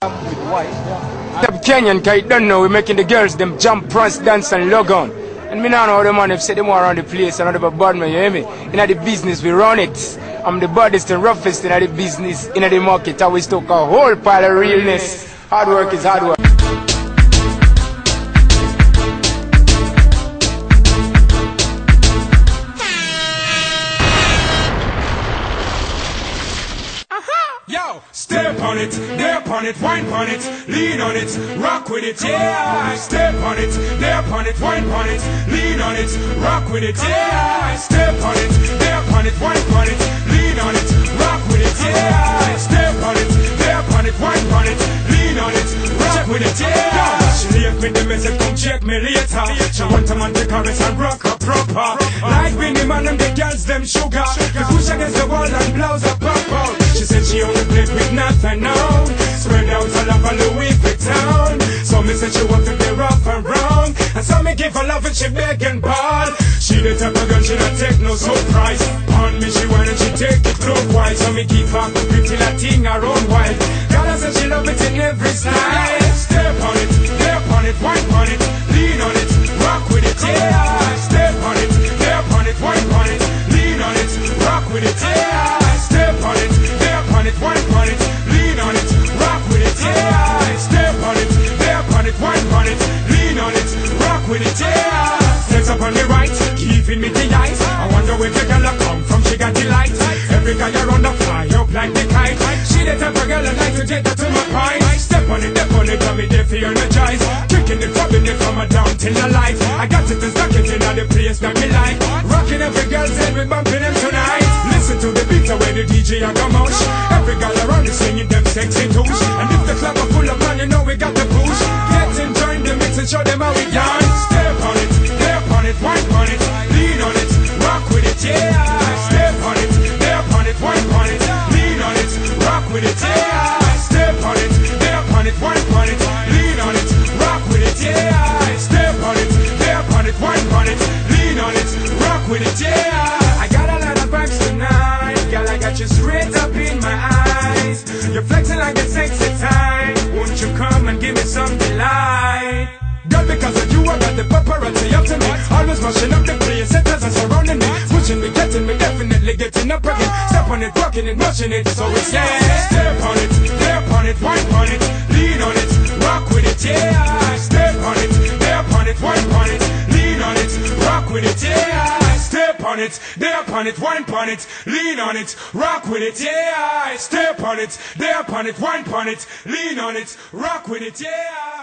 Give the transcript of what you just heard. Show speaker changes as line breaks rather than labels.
Them Kenyan, cause you don't know, we're making the girls them jump, prance, dance and log on. And me now know them man have said them around the place, and about bad man, you hear me? In the business, we run it. I'm the baddest and roughest in the business, in the market. I always talk a whole pile of realness. Hard work is hard work.
Step on it, step on it, wine on it, lean on it, rock with it, yeah. Step on it, step on it, wine on it, lean on it, rock with it, yeah. Step on it, step on it, wine on it, lean on it, rock with it, yeah. Step on it, step on it, wine on it, lean on it, rock with it, yeah. She leave me the message, come check me later. She want a man to caress and rock her proper. Like Winnie man and the girls them sugar. We push against the wall and blouse her purple. And wrong. And so me give her love and she begging bad. She the type of girl she not take no surprise. On me she want and she take it clockwise. So me keep her pretty Latin her own wife. The type of girl I like to take her to my prime. Step on it, step on it, got me there for energize. Kicking it, rubbing it from a down till the light. I got it and stuck it in all the place that me like. Rocking every girl's head, we bumping them tonight. Listen to the beat where the DJ a come out. Every girl around is singing them sexy tunes. And if the club are full of man, you know we got the push. Get in, join the mix and show them how we dance. With it. Step on it, it, wine on it, lean on it, rock with it, on it, it, wine on it, lean on it, rock with it, yeah. I got a lot of tonight, girl. I got you straight up in my eyes. You're flexing like sexy time. Won't you come and give me some delight? Girl, because of you, I got the paparazzi up to me. Always mashing up Step on it, rocking it, mashing it, so it's yeah. Step on it, step on it, wine on it, lean on it, rock with it, yeah. Step on it, step on it, wine on it, lean on it, rock with it, yeah. Step on it, step on it, wine on it, lean on it, rock with it, yeah. Step on it, step on it, wine on it, lean on it, rock with it, yeah.